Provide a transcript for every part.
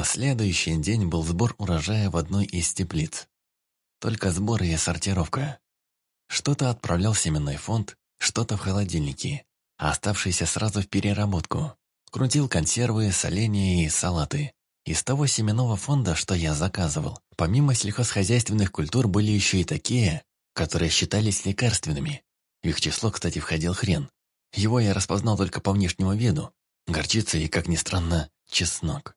На следующий день был сбор урожая в одной из теплиц. Только сбор и сортировка. Что-то отправлял семенной фонд, что-то в холодильнике, а оставшиеся сразу в переработку. Крутил консервы, соленья и салаты. Из того семенного фонда, что я заказывал, помимо сельхозхозяйственных культур были еще и такие, которые считались лекарственными. Их число, кстати, входил хрен. Его я распознал только по внешнему виду. Горчица и, как ни странно, чеснок.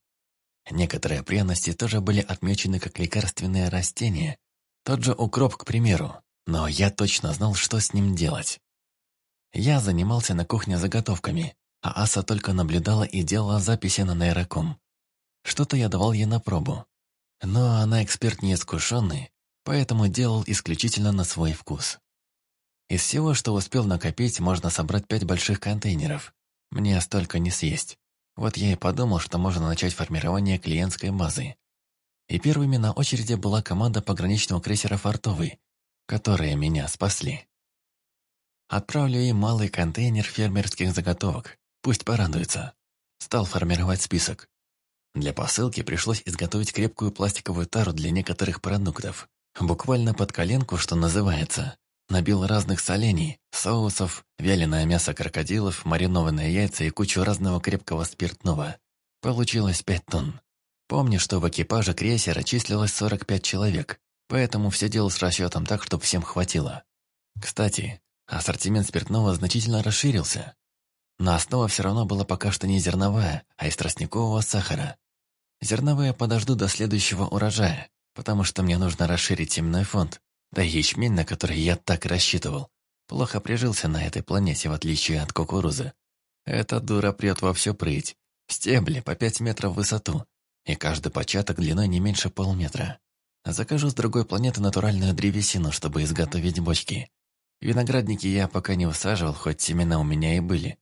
Некоторые пряности тоже были отмечены как лекарственные растения. Тот же укроп, к примеру. Но я точно знал, что с ним делать. Я занимался на кухне заготовками, а Аса только наблюдала и делала записи на нейроком. Что-то я давал ей на пробу. Но она эксперт неискушенный, поэтому делал исключительно на свой вкус. Из всего, что успел накопить, можно собрать пять больших контейнеров. Мне столько не съесть. Вот я и подумал, что можно начать формирование клиентской базы. И первыми на очереди была команда пограничного крейсера «Фортовый», которые меня спасли. Отправлю им малый контейнер фермерских заготовок. Пусть порадуются. Стал формировать список. Для посылки пришлось изготовить крепкую пластиковую тару для некоторых продуктов. Буквально под коленку, что называется набил разных солений, соусов, вяленое мясо крокодилов, маринованные яйца и кучу разного крепкого спиртного. Получилось пять тонн. Помню, что в экипаже крейсера числилось 45 человек, поэтому все делал с расчетом так, чтобы всем хватило. Кстати, ассортимент спиртного значительно расширился. Но основа все равно была пока что не зерновая, а из тростникового сахара. Зерновые подожду до следующего урожая, потому что мне нужно расширить земной фонд, да ячмень, на который я так рассчитывал, плохо прижился на этой планете, в отличие от кукурузы. Эта дура прет во всю прыть. Стебли по пять метров в высоту, и каждый початок длиной не меньше полметра. Закажу с другой планеты натуральную древесину, чтобы изготовить бочки. Виноградники я пока не высаживал, хоть семена у меня и были.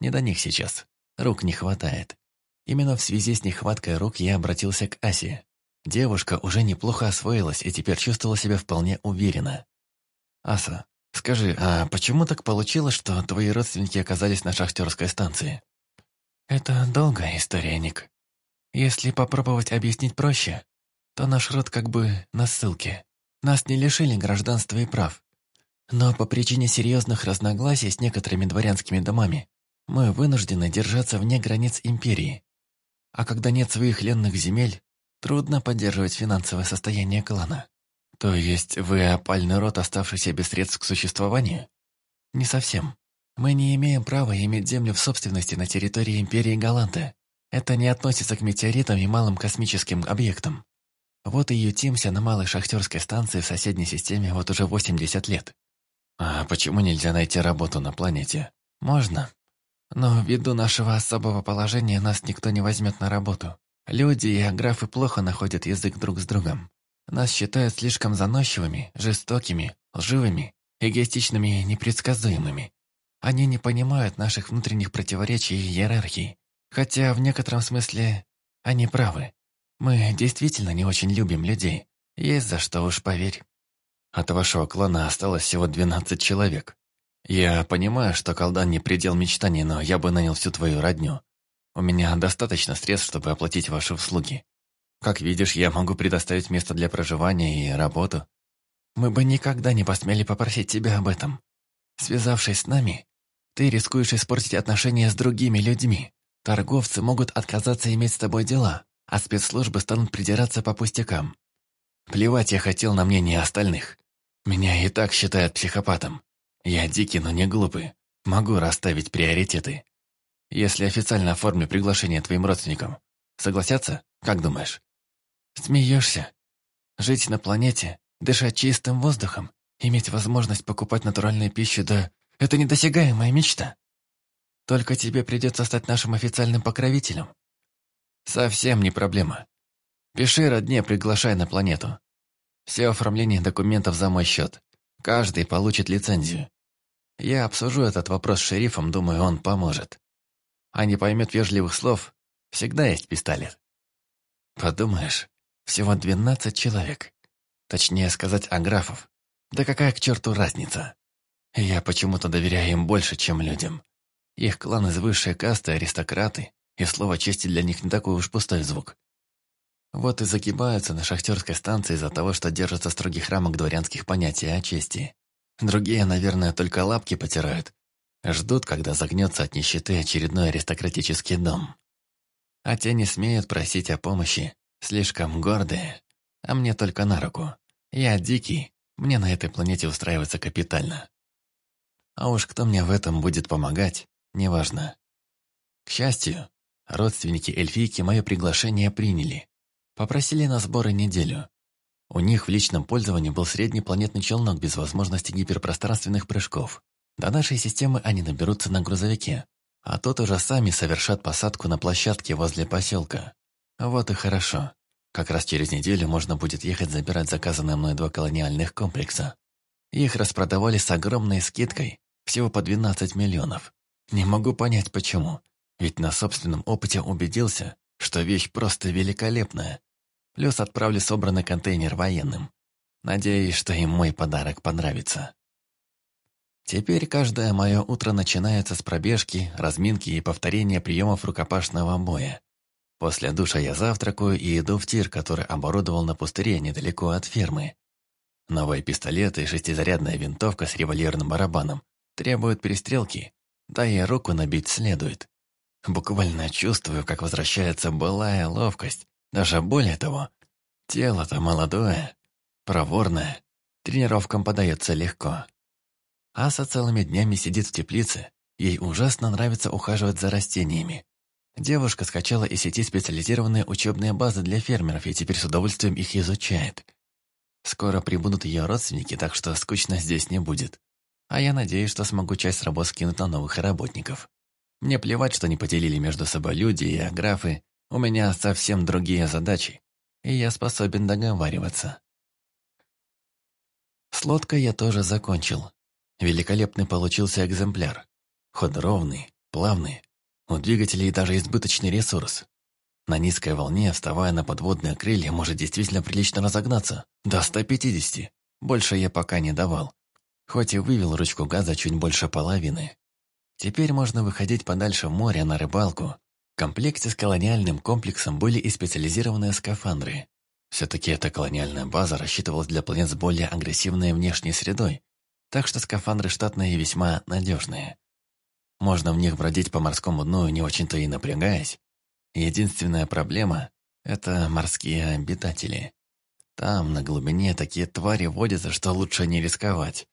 Не до них сейчас. Рук не хватает. Именно в связи с нехваткой рук я обратился к Асе. Девушка уже неплохо освоилась и теперь чувствовала себя вполне уверенно. «Аса, скажи, а почему так получилось, что твои родственники оказались на шахтерской станции?» «Это долгая история, Ник. Если попробовать объяснить проще, то наш род как бы на ссылке. Нас не лишили гражданства и прав. Но по причине серьезных разногласий с некоторыми дворянскими домами мы вынуждены держаться вне границ империи. А когда нет своих ленных земель, Трудно поддерживать финансовое состояние клана. То есть вы опальный род, оставшийся без средств к существованию? Не совсем. Мы не имеем права иметь землю в собственности на территории Империи Галанта. Это не относится к метеоритам и малым космическим объектам. Вот и ютимся на малой шахтерской станции в соседней системе вот уже 80 лет. А почему нельзя найти работу на планете? Можно. Но ввиду нашего особого положения нас никто не возьмет на работу. Люди и графы плохо находят язык друг с другом. Нас считают слишком заносчивыми, жестокими, лживыми, эгоистичными и непредсказуемыми. Они не понимают наших внутренних противоречий и иерархий. Хотя в некотором смысле они правы. Мы действительно не очень любим людей. Есть за что уж поверь. От вашего клана осталось всего 12 человек. Я понимаю, что колдан не предел мечтаний, но я бы нанял всю твою родню. У меня достаточно средств, чтобы оплатить ваши услуги. Как видишь, я могу предоставить место для проживания и работу. Мы бы никогда не посмели попросить тебя об этом. Связавшись с нами, ты рискуешь испортить отношения с другими людьми. Торговцы могут отказаться иметь с тобой дела, а спецслужбы станут придираться по пустякам. Плевать я хотел на мнение остальных. Меня и так считают психопатом. Я дикий, но не глупый. Могу расставить приоритеты. Если официально оформлю приглашение твоим родственникам, согласятся, как думаешь? Смеешься. Жить на планете, дышать чистым воздухом, иметь возможность покупать натуральную пищу, да это недосягаемая мечта. Только тебе придется стать нашим официальным покровителем. Совсем не проблема. Пиши родне, приглашай на планету. Все оформление документов за мой счет. Каждый получит лицензию. Я обсужу этот вопрос с шерифом, думаю, он поможет а не поймет вежливых слов, всегда есть пистолет. Подумаешь, всего двенадцать человек. Точнее сказать, аграфов. Да какая к черту разница? Я почему-то доверяю им больше, чем людям. Их клан из высшей касты – аристократы, и слово чести для них не такой уж пустой звук. Вот и загибаются на шахтерской станции из-за того, что держатся строгих рамок дворянских понятий о чести. Другие, наверное, только лапки потирают, Ждут, когда загнется от нищеты очередной аристократический дом. А те не смеют просить о помощи, слишком гордые. А мне только на руку. Я дикий, мне на этой планете устраиваться капитально. А уж кто мне в этом будет помогать, неважно. К счастью, родственники эльфийки мое приглашение приняли. Попросили на сборы неделю. У них в личном пользовании был средний планетный челнок без возможности гиперпространственных прыжков. До нашей системы они наберутся на грузовике, а тот уже сами совершат посадку на площадке возле поселка. Вот и хорошо. Как раз через неделю можно будет ехать забирать заказанные мной два колониальных комплекса. Их распродавали с огромной скидкой, всего по 12 миллионов. Не могу понять почему, ведь на собственном опыте убедился, что вещь просто великолепная. Плюс отправлю собранный контейнер военным. Надеюсь, что им мой подарок понравится. Теперь каждое мое утро начинается с пробежки, разминки и повторения приемов рукопашного боя. После душа я завтракаю и иду в тир, который оборудовал на пустыре недалеко от фермы. Новые пистолеты и шестизарядная винтовка с револьверным барабаном требуют перестрелки, да и руку набить следует. Буквально чувствую, как возвращается былая ловкость, даже более того. Тело-то молодое, проворное, тренировкам подается легко. Аса целыми днями сидит в теплице. Ей ужасно нравится ухаживать за растениями. Девушка скачала из сети специализированные учебные базы для фермеров и теперь с удовольствием их изучает. Скоро прибудут ее родственники, так что скучно здесь не будет. А я надеюсь, что смогу часть работ скинуть на новых работников. Мне плевать, что не поделили между собой люди и графы. У меня совсем другие задачи, и я способен договариваться. С лодкой я тоже закончил. Великолепный получился экземпляр. Ход ровный, плавный. У двигателей даже избыточный ресурс. На низкой волне, вставая на подводные крылья, может действительно прилично разогнаться. До 150. Больше я пока не давал. Хоть и вывел ручку газа чуть больше половины. Теперь можно выходить подальше в море на рыбалку. В комплекте с колониальным комплексом были и специализированные скафандры. Все-таки эта колониальная база рассчитывалась для планет с более агрессивной внешней средой, так что скафандры штатные весьма надежные. Можно в них бродить по морскому дну, не очень-то и напрягаясь. Единственная проблема — это морские обитатели. Там, на глубине, такие твари водятся, что лучше не рисковать.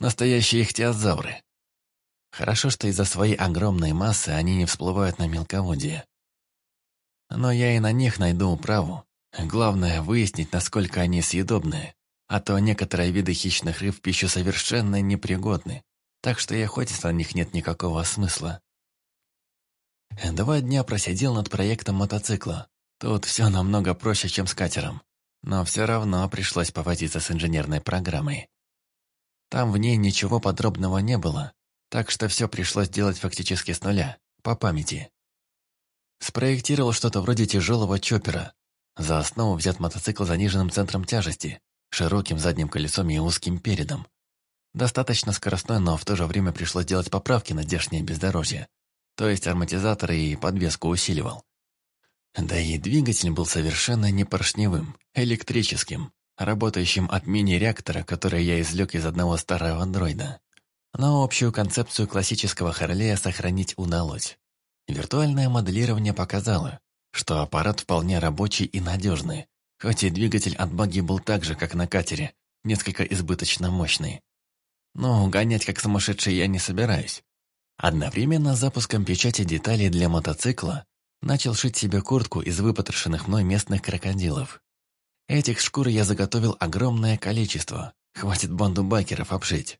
Настоящие ихтиозавры. Хорошо, что из-за своей огромной массы они не всплывают на мелководье. Но я и на них найду управу. Главное — выяснить, насколько они съедобные. А то некоторые виды хищных рыб пищу совершенно непригодны, так что и охотиться на них нет никакого смысла. Э, два дня просидел над проектом мотоцикла. Тут все намного проще, чем с катером. Но все равно пришлось повозиться с инженерной программой. Там в ней ничего подробного не было, так что все пришлось делать фактически с нуля, по памяти. Спроектировал что-то вроде тяжелого чоппера. За основу взят мотоцикл с заниженным центром тяжести, широким задним колесом и узким передом. Достаточно скоростной, но в то же время пришлось делать поправки на здешнее бездорожье, то есть ароматизатор и подвеску усиливал. Да и двигатель был совершенно не поршневым, электрическим, работающим от мини-реактора, который я извлек из одного старого андроида. Но общую концепцию классического Харлея сохранить удалось. Виртуальное моделирование показало, что аппарат вполне рабочий и надежный, хотя двигатель от баги был так же, как на катере, несколько избыточно мощный. Но гонять как сумасшедший я не собираюсь. Одновременно с запуском печати деталей для мотоцикла начал шить себе куртку из выпотрошенных мной местных крокодилов. Этих шкур я заготовил огромное количество, хватит банду байкеров обшить.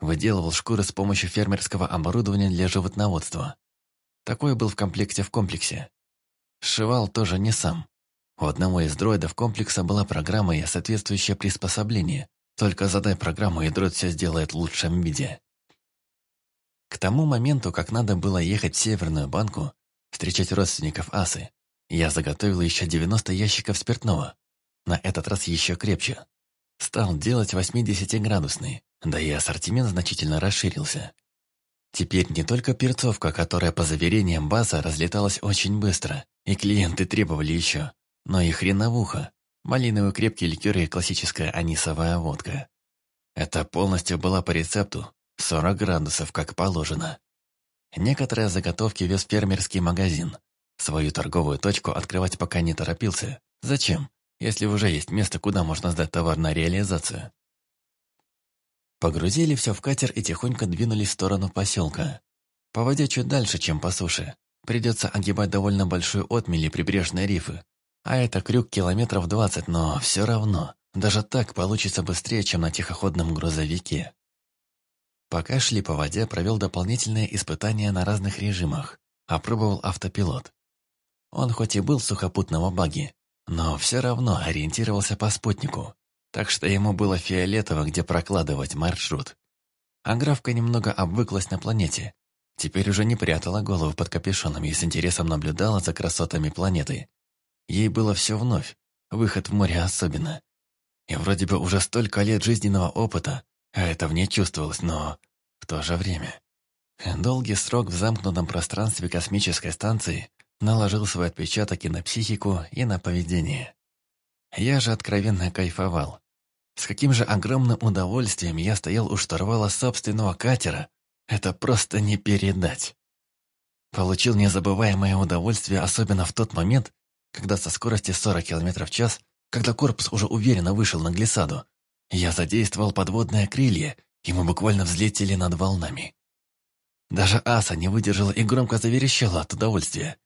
Выделывал шкуры с помощью фермерского оборудования для животноводства. Такой был в комплекте в комплексе. Сшивал тоже не сам, у одного из дроидов комплекса была программа и соответствующее приспособление. Только задай программу, и дроид все сделает в лучшем виде. К тому моменту, как надо было ехать в Северную банку, встречать родственников Асы, я заготовил еще 90 ящиков спиртного. На этот раз еще крепче. Стал делать 80-градусный, да и ассортимент значительно расширился. Теперь не только перцовка, которая, по заверениям база, разлеталась очень быстро, и клиенты требовали еще но и хреновуха. Малиновый крепкий ликер и классическая анисовая водка. Это полностью была по рецепту, 40 градусов, как положено. Некоторые заготовки вез фермерский магазин. Свою торговую точку открывать пока не торопился. Зачем, если уже есть место, куда можно сдать товар на реализацию? Погрузили все в катер и тихонько двинулись в сторону поселка. По воде чуть дальше, чем по суше. Придется огибать довольно большую отмель и прибрежные рифы, а это крюк километров двадцать, но все равно. Даже так получится быстрее, чем на тихоходном грузовике. Пока шли по воде, провел дополнительные испытания на разных режимах. Опробовал автопилот. Он хоть и был сухопутного баги, но все равно ориентировался по спутнику. Так что ему было фиолетово, где прокладывать маршрут. А графка немного обвыклась на планете. Теперь уже не прятала голову под капюшоном и с интересом наблюдала за красотами планеты, Ей было все вновь. Выход в море особенно. И вроде бы уже столько лет жизненного опыта, а это в ней чувствовалось, но в то же время. Долгий срок в замкнутом пространстве космической станции наложил свой отпечаток и на психику, и на поведение. Я же откровенно кайфовал. С каким же огромным удовольствием я стоял у штурвала собственного катера, это просто не передать. Получил незабываемое удовольствие, особенно в тот момент, когда со скорости 40 км в час, когда корпус уже уверенно вышел на глиссаду, я задействовал подводное крылье, и мы буквально взлетели над волнами. Даже Аса не выдержала и громко заверещала от удовольствия.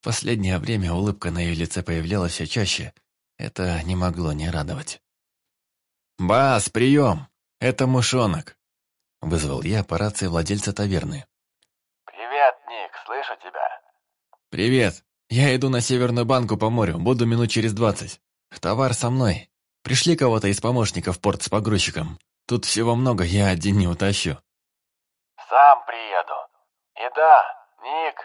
В последнее время улыбка на ее лице появлялась все чаще. Это не могло не радовать. «Бас, прием! Это мышонок!» Вызвал я по рации владельца таверны. «Привет, Ник, слышу тебя!» «Привет! Я иду на Северную банку по морю, буду минут через двадцать. Товар со мной. Пришли кого-то из помощников в порт с погрузчиком. Тут всего много, я один не утащу. Сам приеду. И да, Ник,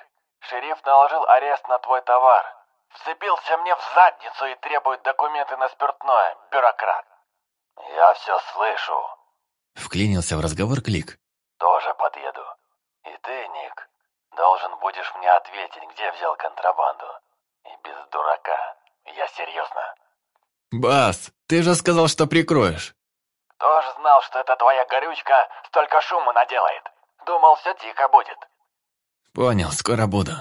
шериф наложил арест на твой товар. Вцепился мне в задницу и требует документы на спиртное, бюрократ. Я все слышу. Вклинился в разговор Клик. Тоже подъеду. И ты, Ник, должен будешь мне ответить, где взял контрабанду. И без дурака. Я серьезно. Бас, ты же сказал, что прикроешь. Кто ж знал, что эта твоя горючка столько шума наделает? Думал, все тихо будет. Понял, скоро буду.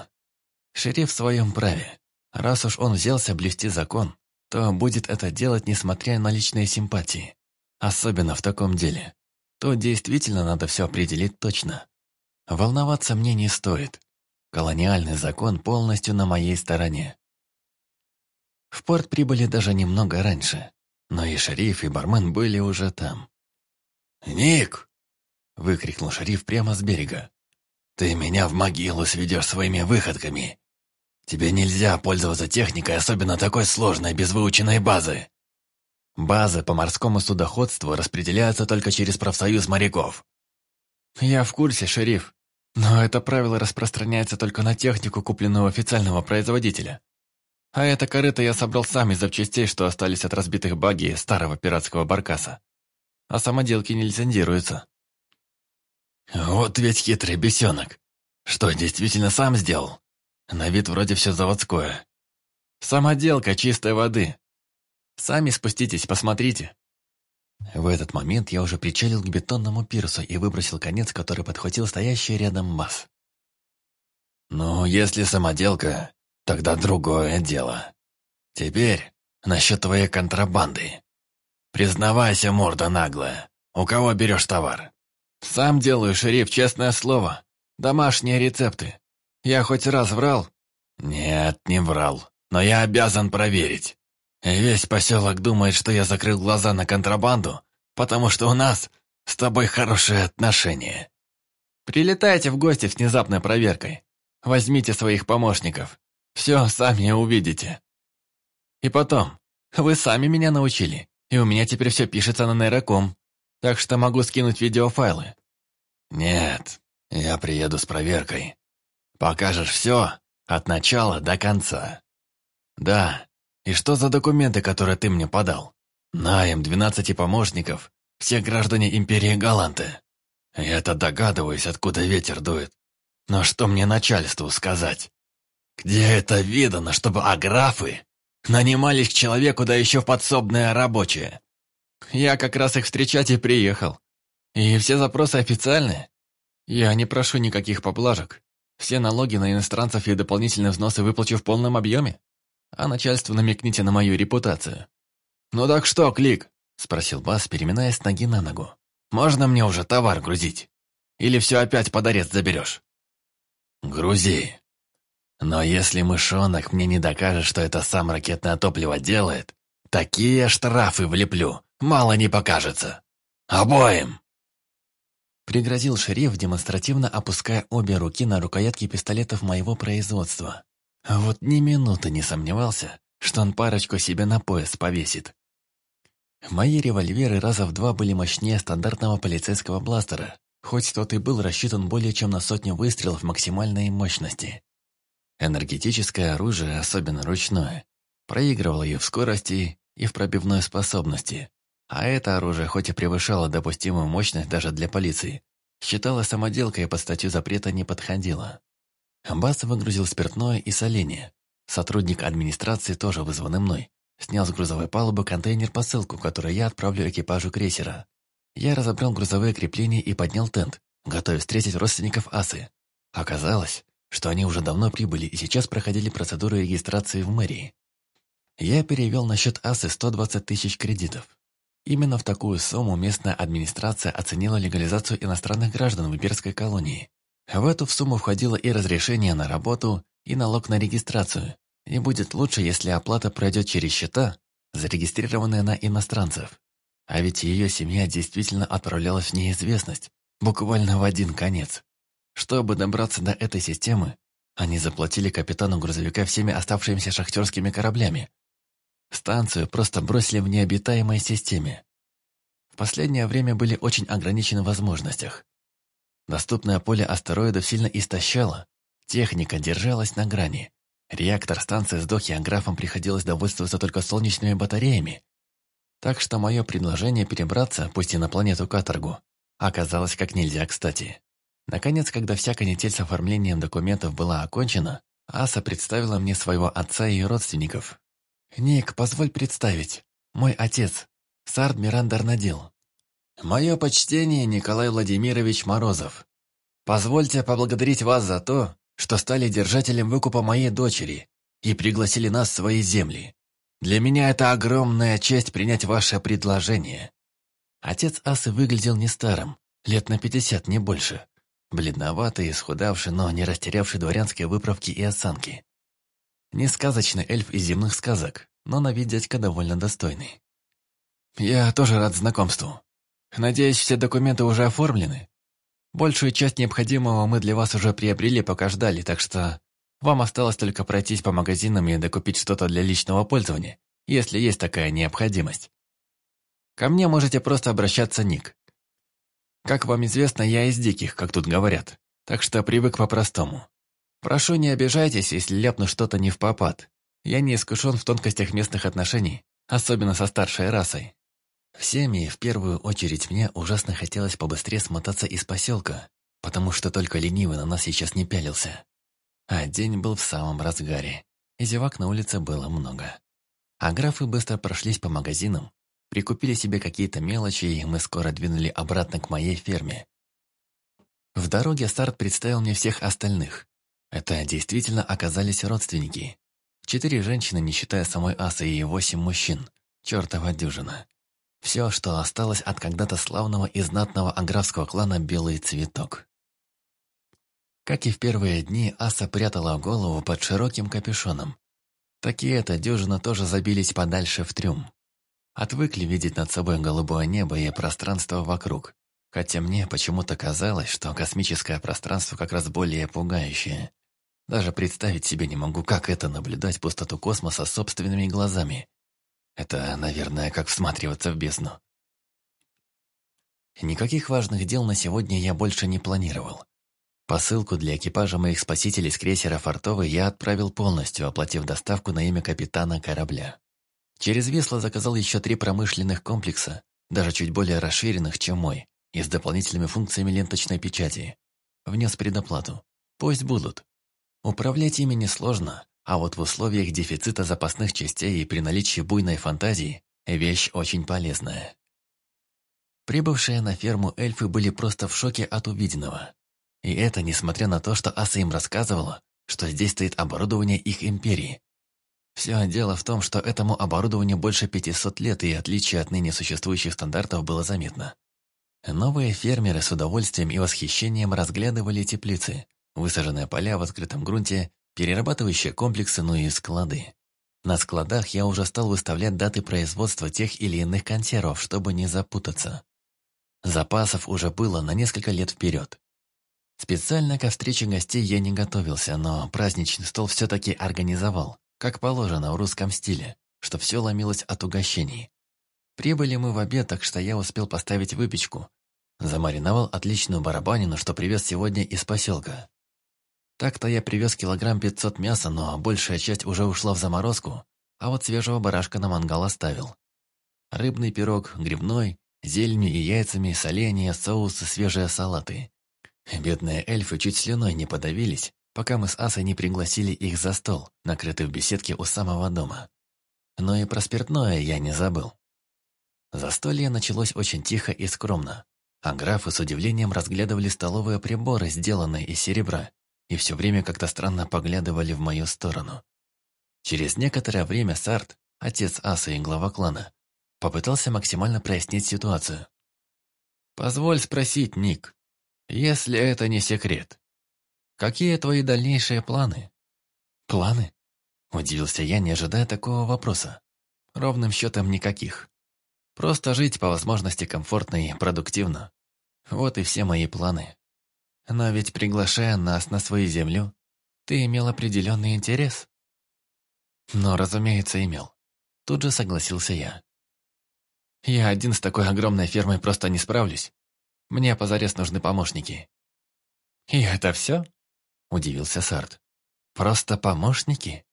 Шериф в своем праве. Раз уж он взялся блюсти закон, то будет это делать, несмотря на личные симпатии. Особенно в таком деле. То действительно надо все определить точно. Волноваться мне не стоит. Колониальный закон полностью на моей стороне. В порт прибыли даже немного раньше, но и шериф, и бармен были уже там. «Ник!» — выкрикнул шериф прямо с берега. «Ты меня в могилу сведешь своими выходками! Тебе нельзя пользоваться техникой, особенно такой сложной, без выученной базы!» «Базы по морскому судоходству распределяются только через профсоюз моряков». «Я в курсе, шериф», но это правило распространяется только на технику, купленную у официального производителя. А это корыто я собрал сам из запчастей, что остались от разбитых баги старого пиратского баркаса. А самоделки не лицензируются. Вот ведь хитрый бесенок. Что, действительно сам сделал? На вид вроде все заводское. Самоделка чистой воды. Сами спуститесь, посмотрите. В этот момент я уже причалил к бетонному пирсу и выбросил конец, который подхватил стоящий рядом маз. «Ну, если самоделка, тогда другое дело. Теперь насчет твоей контрабанды. Признавайся, морда наглая, у кого берешь товар? Сам делаю, шериф, честное слово. Домашние рецепты. Я хоть раз врал?» «Нет, не врал, но я обязан проверить. Весь поселок думает, что я закрыл глаза на контрабанду, потому что у нас с тобой хорошие отношения. Прилетайте в гости с внезапной проверкой. Возьмите своих помощников. Все сами увидите. И потом, вы сами меня научили, и у меня теперь все пишется на нейроком, так что могу скинуть видеофайлы. Нет, я приеду с проверкой. Покажешь все от начала до конца. Да, и что за документы, которые ты мне подал? Наем 12 помощников, все граждане империи Галанты. Я-то догадываюсь, откуда ветер дует. Но что мне начальству сказать? Где это видано, чтобы аграфы нанимались к человеку, да еще в подсобное рабочее? Я как раз их встречать и приехал. И все запросы официальные. Я не прошу никаких поблажек. Все налоги на иностранцев и дополнительные взносы выплачу в полном объеме а начальству намекните на мою репутацию». «Ну так что, Клик?» – спросил Бас, переминаясь ноги на ногу. «Можно мне уже товар грузить? Или все опять под арест заберешь?» «Грузи. Но если мышонок мне не докажет, что это сам ракетное топливо делает, такие штрафы влеплю, мало не покажется. Обоим!» Пригрозил шериф, демонстративно опуская обе руки на рукоятки пистолетов моего производства. Вот ни минуты не сомневался, что он парочку себе на пояс повесит. Мои револьверы раза в два были мощнее стандартного полицейского бластера, хоть тот и был рассчитан более чем на сотню выстрелов максимальной мощности. Энергетическое оружие, особенно ручное, проигрывало и в скорости, и в пробивной способности. А это оружие, хоть и превышало допустимую мощность даже для полиции, считалось самоделкой и под статью запрета не подходило. Амбас выгрузил спиртное и соленье. Сотрудник администрации, тоже вызванный мной, снял с грузовой палубы контейнер-посылку, которую я отправлю экипажу крейсера. Я разобрал грузовые крепления и поднял тент, готовясь встретить родственников асы. Оказалось, что они уже давно прибыли и сейчас проходили процедуру регистрации в мэрии. Я перевел на счет асы 120 тысяч кредитов. Именно в такую сумму местная администрация оценила легализацию иностранных граждан в Иберской колонии. В эту сумму входило и разрешение на работу, и налог на регистрацию. И будет лучше, если оплата пройдет через счета, зарегистрированные на иностранцев. А ведь ее семья действительно отправлялась в неизвестность, буквально в один конец. Чтобы добраться до этой системы, они заплатили капитану грузовика всеми оставшимися шахтерскими кораблями. Станцию просто бросили в необитаемой системе. В последнее время были очень ограничены в возможностях. Доступное поле астероидов сильно истощало. Техника держалась на грани. Реактор станции с дохиографом приходилось довольствоваться только солнечными батареями. Так что мое предложение перебраться, пусть и на планету Каторгу, оказалось как нельзя кстати. Наконец, когда вся канитель с оформлением документов была окончена, Аса представила мне своего отца и родственников. «Ник, позволь представить. Мой отец, Сард Мирандарнадил». Мое почтение, Николай Владимирович Морозов. Позвольте поблагодарить вас за то, что стали держателем выкупа моей дочери и пригласили нас в свои земли. Для меня это огромная честь принять ваше предложение». Отец Асы выглядел не старым, лет на пятьдесят, не больше. Бледноватый, исхудавший, но не растерявший дворянские выправки и осанки. Не сказочный эльф из земных сказок, но на вид дядька довольно достойный. «Я тоже рад знакомству», Надеюсь, все документы уже оформлены. Большую часть необходимого мы для вас уже приобрели, пока ждали, так что вам осталось только пройтись по магазинам и докупить что-то для личного пользования, если есть такая необходимость. Ко мне можете просто обращаться Ник. Как вам известно, я из диких, как тут говорят, так что привык по-простому. Прошу, не обижайтесь, если ляпну что-то не в попад. Я не искушен в тонкостях местных отношений, особенно со старшей расой. Всеми, в первую очередь мне, ужасно хотелось побыстрее смотаться из поселка, потому что только ленивый на нас сейчас не пялился. А день был в самом разгаре, и зевак на улице было много. А графы быстро прошлись по магазинам, прикупили себе какие-то мелочи, и мы скоро двинули обратно к моей ферме. В дороге старт представил мне всех остальных. Это действительно оказались родственники. Четыре женщины, не считая самой Асы, и восемь мужчин. Чёртова дюжина. Все, что осталось от когда-то славного и знатного анграфского клана «Белый цветок». Как и в первые дни, Аса прятала голову под широким капюшоном. Такие это дюжина тоже забились подальше в трюм. Отвыкли видеть над собой голубое небо и пространство вокруг. Хотя мне почему-то казалось, что космическое пространство как раз более пугающее. Даже представить себе не могу, как это наблюдать пустоту космоса собственными глазами. Это, наверное, как всматриваться в бездну. Никаких важных дел на сегодня я больше не планировал. Посылку для экипажа моих спасителей с крейсера «Фортовый» я отправил полностью, оплатив доставку на имя капитана корабля. Через весло заказал еще три промышленных комплекса, даже чуть более расширенных, чем мой, и с дополнительными функциями ленточной печати. Внес предоплату. Пусть будут. Управлять ими несложно, а вот в условиях дефицита запасных частей и при наличии буйной фантазии вещь очень полезная. Прибывшие на ферму эльфы были просто в шоке от увиденного. И это несмотря на то, что Аса им рассказывала, что здесь стоит оборудование их империи. Все дело в том, что этому оборудованию больше 500 лет, и отличие от ныне существующих стандартов было заметно. Новые фермеры с удовольствием и восхищением разглядывали теплицы, высаженные поля в открытом грунте Перерабатывающие комплексы, ну и склады. На складах я уже стал выставлять даты производства тех или иных консервов, чтобы не запутаться. Запасов уже было на несколько лет вперед. Специально ко встрече гостей я не готовился, но праздничный стол все-таки организовал, как положено в русском стиле, что все ломилось от угощений. Прибыли мы в обед, так что я успел поставить выпечку. Замариновал отличную барабанину, что привез сегодня из поселка. Так-то я привез килограмм пятьсот мяса, но большая часть уже ушла в заморозку, а вот свежего барашка на мангал оставил. Рыбный пирог, грибной, зеленью и яйцами, соленья, соусы, свежие салаты. Бедные эльфы чуть слюной не подавились, пока мы с Асой не пригласили их за стол, накрытый в беседке у самого дома. Но и про спиртное я не забыл. Застолье началось очень тихо и скромно, а графы с удивлением разглядывали столовые приборы, сделанные из серебра, и все время как-то странно поглядывали в мою сторону. Через некоторое время Сарт, отец Аса и глава клана, попытался максимально прояснить ситуацию. «Позволь спросить, Ник, если это не секрет, какие твои дальнейшие планы?» «Планы?» – удивился я, не ожидая такого вопроса. «Ровным счетом никаких. Просто жить по возможности комфортно и продуктивно. Вот и все мои планы». Но ведь, приглашая нас на свою землю, ты имел определенный интерес. Но, разумеется, имел. Тут же согласился я. Я один с такой огромной фермой просто не справлюсь. Мне позарез нужны помощники. И это все? Удивился Сарт. Просто помощники?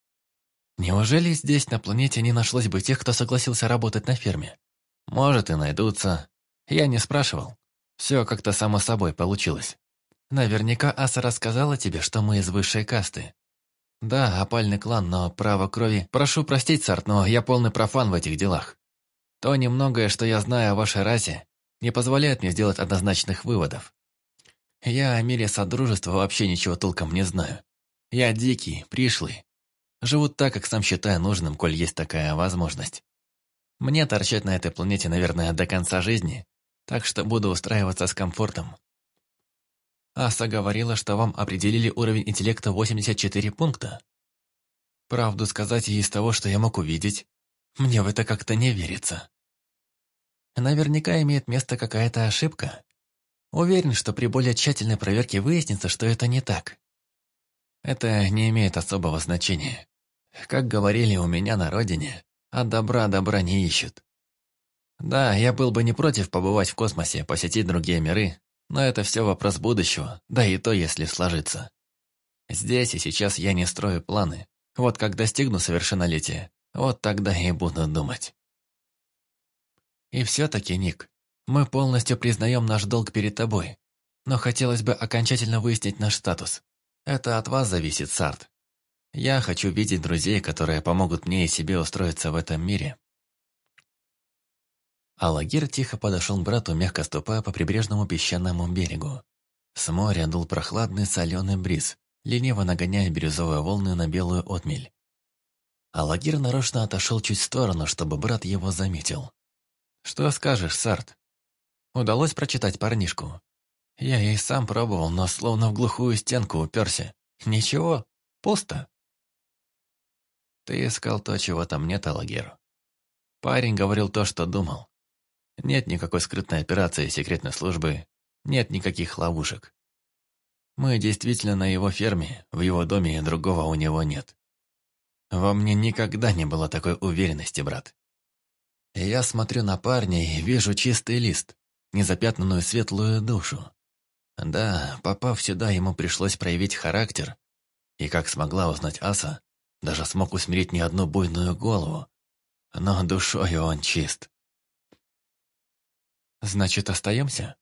Неужели здесь на планете не нашлось бы тех, кто согласился работать на ферме? Может и найдутся. Я не спрашивал. Все как-то само собой получилось. Наверняка Аса рассказала тебе, что мы из высшей касты. Да, опальный клан, но право крови... Прошу простить, Сарт, но я полный профан в этих делах. То немногое, что я знаю о вашей расе, не позволяет мне сделать однозначных выводов. Я о мире Содружества вообще ничего толком не знаю. Я дикий, пришлый. живу так, как сам считаю нужным, коль есть такая возможность. Мне торчать на этой планете, наверное, до конца жизни, так что буду устраиваться с комфортом. Аса говорила, что вам определили уровень интеллекта 84 пункта. Правду сказать из того, что я мог увидеть, мне в это как-то не верится. Наверняка имеет место какая-то ошибка. Уверен, что при более тщательной проверке выяснится, что это не так. Это не имеет особого значения. Как говорили у меня на родине, от добра добра не ищут. Да, я был бы не против побывать в космосе, посетить другие миры, но это все вопрос будущего, да и то, если сложится. Здесь и сейчас я не строю планы. Вот как достигну совершеннолетия, вот тогда и буду думать. И все-таки, Ник, мы полностью признаем наш долг перед тобой. Но хотелось бы окончательно выяснить наш статус. Это от вас зависит, Сарт. Я хочу видеть друзей, которые помогут мне и себе устроиться в этом мире. А Алагир тихо подошел к брату, мягко ступая по прибрежному песчаному берегу. С моря дул прохладный соленый бриз, лениво нагоняя бирюзовые волны на белую отмель. А Алагир нарочно отошел чуть в сторону, чтобы брат его заметил. «Что скажешь, Сарт? Удалось прочитать парнишку?» «Я и сам пробовал, но словно в глухую стенку уперся. Ничего, пусто». «Ты искал то, чего там нет, Алагир». Парень говорил то, что думал. Нет никакой скрытной операции секретной службы, нет никаких ловушек. Мы действительно на его ферме, в его доме, и другого у него нет. Во мне никогда не было такой уверенности, брат. Я смотрю на парня и вижу чистый лист, незапятнанную светлую душу. Да, попав сюда, ему пришлось проявить характер, и, как смогла узнать Аса, даже смог усмирить не одну буйную голову. Но душой он чист. Значит, остаемся?»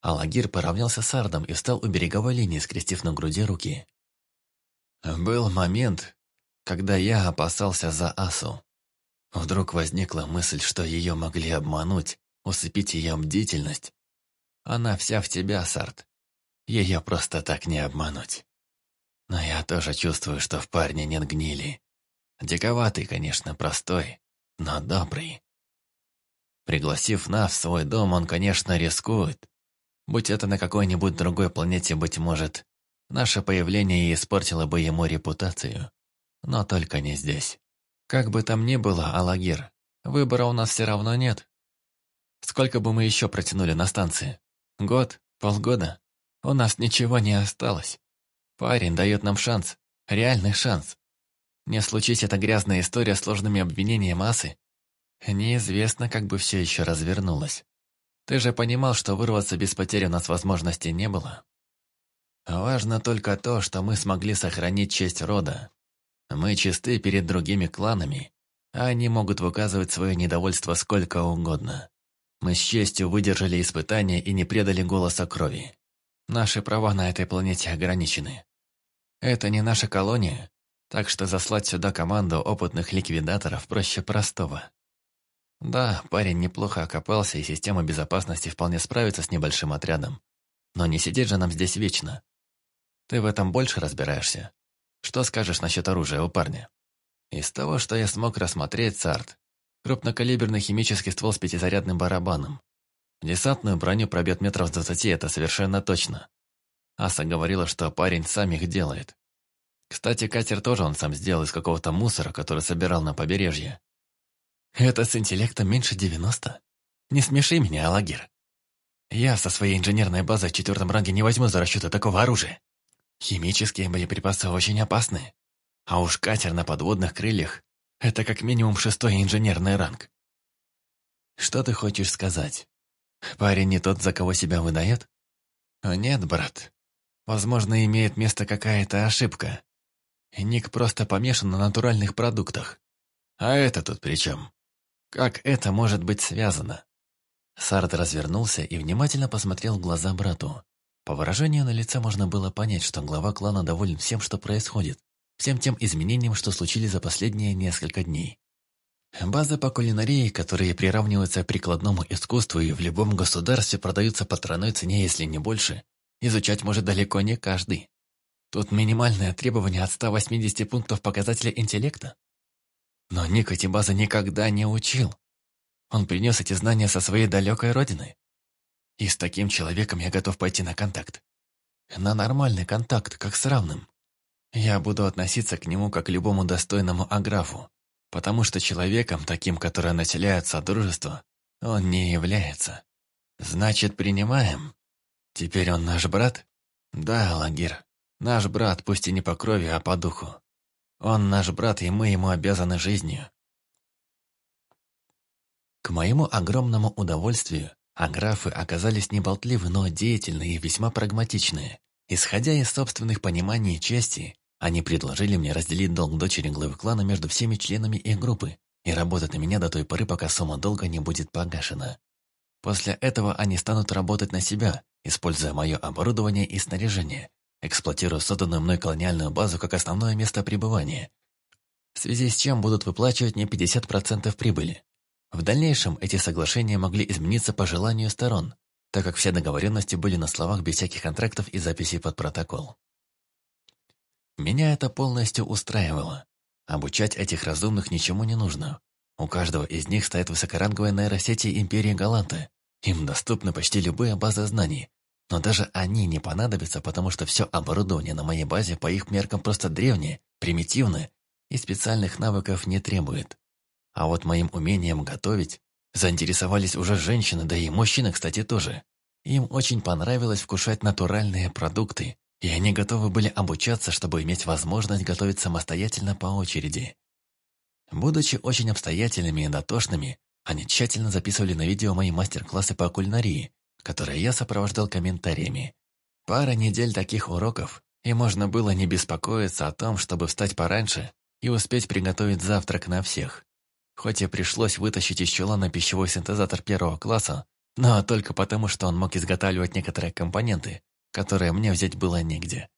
Алагир поравнялся с Ардом и встал у береговой линии, скрестив на груди руки. «Был момент, когда я опасался за Асу. Вдруг возникла мысль, что ее могли обмануть, усыпить ее бдительность. Она вся в тебя, Сард. Ее просто так не обмануть. Но я тоже чувствую, что в парне нет гнили. Диковатый, конечно, простой, но добрый. Пригласив нас в свой дом, он, конечно, рискует. Будь это на какой-нибудь другой планете, быть может, наше появление испортило бы ему репутацию. Но только не здесь. Как бы там ни было, Алагир, выбора у нас все равно нет. Сколько бы мы еще протянули на станции? Год? Полгода? У нас ничего не осталось. Парень дает нам шанс. Реальный шанс. Не случись эта грязная история с сложными обвинениями массы, Неизвестно, как бы все еще развернулось. Ты же понимал, что вырваться без потери у нас возможности не было. Важно только то, что мы смогли сохранить честь рода. Мы чисты перед другими кланами, а они могут выказывать свое недовольство сколько угодно. Мы с честью выдержали испытания и не предали голоса крови. Наши права на этой планете ограничены. Это не наша колония, так что заслать сюда команду опытных ликвидаторов проще простого. Да, парень неплохо окопался, и система безопасности вполне справится с небольшим отрядом. Но не сидеть же нам здесь вечно. Ты в этом больше разбираешься. Что скажешь насчет оружия у парня? Из того, что я смог рассмотреть, Сарт, крупнокалиберный химический ствол с пятизарядным барабаном. Десантную броню пробьет метров с двадцати, это совершенно точно. Аса говорила, что парень сам их делает. Кстати, катер тоже он сам сделал из какого-то мусора, который собирал на побережье. Это с интеллектом меньше 90. Не смеши меня, Алагир. Я со своей инженерной базой в четвертом ранге не возьму за расчеты такого оружия. Химические боеприпасы очень опасны. А уж катер на подводных крыльях — это как минимум шестой инженерный ранг. Что ты хочешь сказать? Парень не тот, за кого себя выдает? Нет, брат. Возможно, имеет место какая-то ошибка. Ник просто помешан на натуральных продуктах. А это тут при чем? Как это может быть связано? Сард развернулся и внимательно посмотрел в глаза брату. По выражению на лице можно было понять, что глава клана доволен всем, что происходит, всем тем изменениям, что случились за последние несколько дней. Базы по кулинарии, которые приравниваются к прикладному искусству и в любом государстве продаются по тройной цене, если не больше, изучать может далеко не каждый. Тут минимальное требование от 180 пунктов показателя интеллекта. Но Ник эти базы никогда не учил. Он принес эти знания со своей далекой родины. И с таким человеком я готов пойти на контакт. На нормальный контакт, как с равным. Я буду относиться к нему как к любому достойному аграфу, потому что человеком, таким, который населяет содружество, он не является. Значит, принимаем. Теперь он наш брат? Да, Алагир, наш брат, пусть и не по крови, а по духу. Он наш брат, и мы ему обязаны жизнью. К моему огромному удовольствию, аграфы оказались не болтливы, но деятельные и весьма прагматичные. Исходя из собственных пониманий и чести, они предложили мне разделить долг дочери главы клана между всеми членами их группы и работать на меня до той поры, пока сумма долга не будет погашена. После этого они станут работать на себя, используя мое оборудование и снаряжение, эксплуатируя созданную мной колониальную базу как основное место пребывания, в связи с чем будут выплачивать мне 50% прибыли. В дальнейшем эти соглашения могли измениться по желанию сторон, так как все договоренности были на словах без всяких контрактов и записей под протокол. Меня это полностью устраивало. Обучать этих разумных ничему не нужно. У каждого из них стоит высокоранговая нейросети Империи Галанты. Им доступны почти любые базы знаний, но даже они не понадобятся, потому что все оборудование на моей базе по их меркам просто древнее, примитивное и специальных навыков не требует. А вот моим умением готовить заинтересовались уже женщины, да и мужчины, кстати, тоже. Им очень понравилось вкушать натуральные продукты, и они готовы были обучаться, чтобы иметь возможность готовить самостоятельно по очереди. Будучи очень обстоятельными и дотошными, они тщательно записывали на видео мои мастер-классы по кулинарии, которое я сопровождал комментариями. Пара недель таких уроков, и можно было не беспокоиться о том, чтобы встать пораньше и успеть приготовить завтрак на всех. Хоть и пришлось вытащить из чулана пищевой синтезатор первого класса, но только потому, что он мог изготавливать некоторые компоненты, которые мне взять было негде.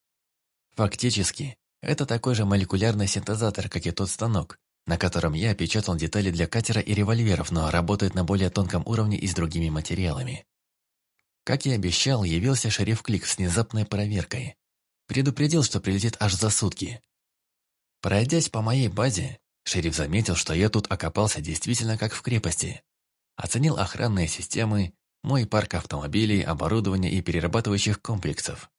Фактически, это такой же молекулярный синтезатор, как и тот станок, на котором я печатал детали для катера и револьверов, но работает на более тонком уровне и с другими материалами. Как и обещал, явился шериф Клик с внезапной проверкой. Предупредил, что прилетит аж за сутки. Пройдясь по моей базе, шериф заметил, что я тут окопался действительно как в крепости. Оценил охранные системы, мой парк автомобилей, оборудования и перерабатывающих комплексов.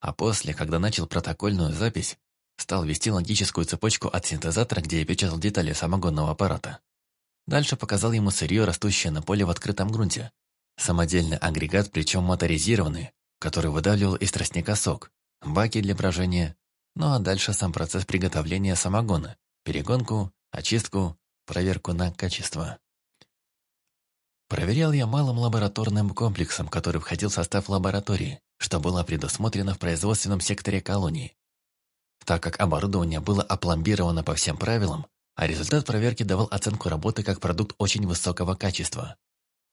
А после, когда начал протокольную запись, стал вести логическую цепочку от синтезатора, где я печатал детали самогонного аппарата. Дальше показал ему сырье, растущее на поле в открытом грунте, Самодельный агрегат причем моторизированный, который выдавливал из тростника сок, баки для брожения, ну а дальше сам процесс приготовления самогона, перегонку, очистку, проверку на качество. Проверял я малым лабораторным комплексом, который входил в состав лаборатории, что было предусмотрено в производственном секторе колонии. Так как оборудование было опломбировано по всем правилам, а результат проверки давал оценку работы как продукт очень высокого качества.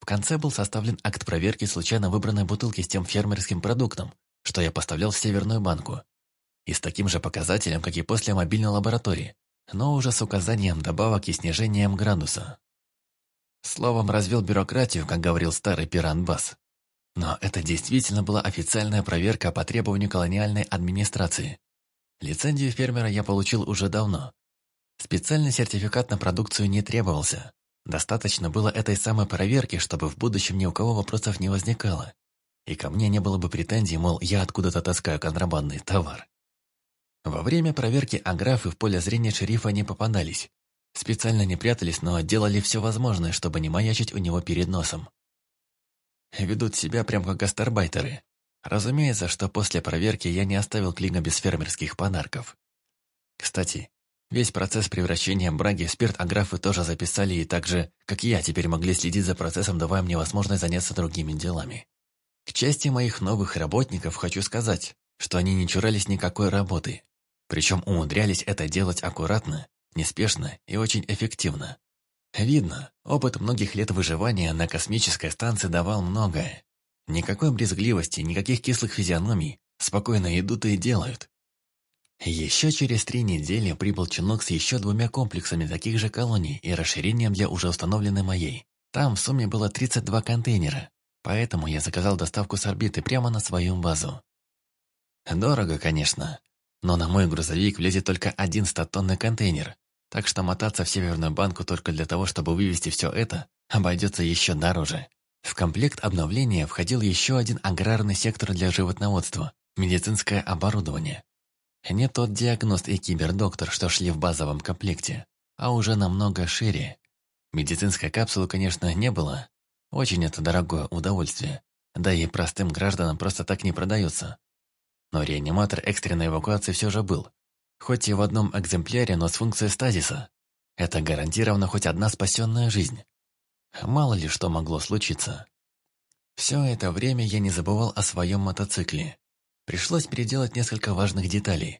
В конце был составлен акт проверки случайно выбранной бутылки с тем фермерским продуктом, что я поставлял в Северную банку. И с таким же показателем, как и после мобильной лаборатории, но уже с указанием добавок и снижением градуса. Словом, развел бюрократию, как говорил старый пиран Бас. Но это действительно была официальная проверка по требованию колониальной администрации. Лицензию фермера я получил уже давно. Специальный сертификат на продукцию не требовался. Достаточно было этой самой проверки, чтобы в будущем ни у кого вопросов не возникало. И ко мне не было бы претензий, мол, я откуда-то таскаю контрабандный товар. Во время проверки аграфы в поле зрения шерифа не попадались. Специально не прятались, но делали все возможное, чтобы не маячить у него перед носом. Ведут себя прям как гастарбайтеры. Разумеется, что после проверки я не оставил Клинга без фермерских подарков. Кстати, Весь процесс превращения браги в спирт аграфы тоже записали и также, как и я, теперь могли следить за процессом, давая мне возможность заняться другими делами. К чести моих новых работников хочу сказать, что они не чурались никакой работы. Причем умудрялись это делать аккуратно, неспешно и очень эффективно. Видно, опыт многих лет выживания на космической станции давал многое. Никакой брезгливости, никаких кислых физиономий, спокойно идут и делают, еще через три недели прибыл челнок с еще двумя комплексами таких же колоний и расширением для уже установленной моей. Там в сумме было 32 контейнера, поэтому я заказал доставку с орбиты прямо на свою базу. Дорого, конечно, но на мой грузовик влезет только один статонный контейнер, так что мотаться в Северную банку только для того, чтобы вывести все это, обойдется еще дороже. В комплект обновления входил еще один аграрный сектор для животноводства, медицинское оборудование, не тот диагност и кибердоктор, что шли в базовом комплекте, а уже намного шире. Медицинской капсулы, конечно, не было. Очень это дорогое удовольствие. Да и простым гражданам просто так не продается. Но реаниматор экстренной эвакуации все же был. Хоть и в одном экземпляре, но с функцией стазиса. Это гарантированно хоть одна спасенная жизнь. Мало ли что могло случиться. Все это время я не забывал о своем мотоцикле. Пришлось переделать несколько важных деталей.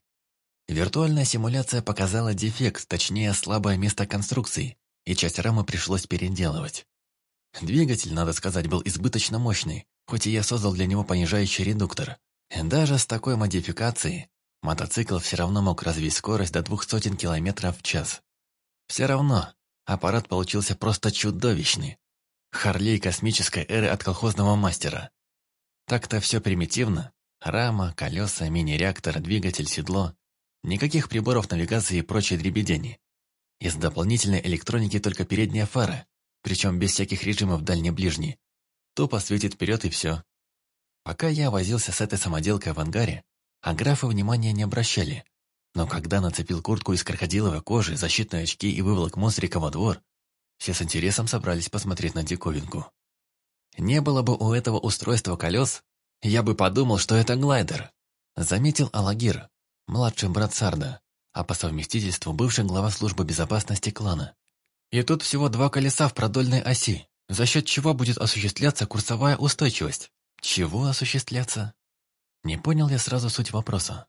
Виртуальная симуляция показала дефект, точнее слабое место конструкции, и часть рамы пришлось переделывать. Двигатель, надо сказать, был избыточно мощный, хоть и я создал для него понижающий редуктор. Даже с такой модификацией мотоцикл все равно мог развить скорость до 200 километров в час. Все равно, аппарат получился просто чудовищный. Харлей космической эры от колхозного мастера. Так-то все примитивно, Рама, колеса, мини-реактор, двигатель, седло. Никаких приборов навигации и прочей дребедени. Из дополнительной электроники только передняя фара, причем без всяких режимов дальней ближней Тупо светит вперед и все. Пока я возился с этой самоделкой в ангаре, а графы внимания не обращали. Но когда нацепил куртку из крокодиловой кожи, защитные очки и выволок монстрика во двор, все с интересом собрались посмотреть на диковинку. Не было бы у этого устройства колес, я бы подумал, что это глайдер», — заметил Алагир, младший брат Сарда, а по совместительству бывший глава службы безопасности клана. «И тут всего два колеса в продольной оси, за счет чего будет осуществляться курсовая устойчивость». «Чего осуществляться?» Не понял я сразу суть вопроса.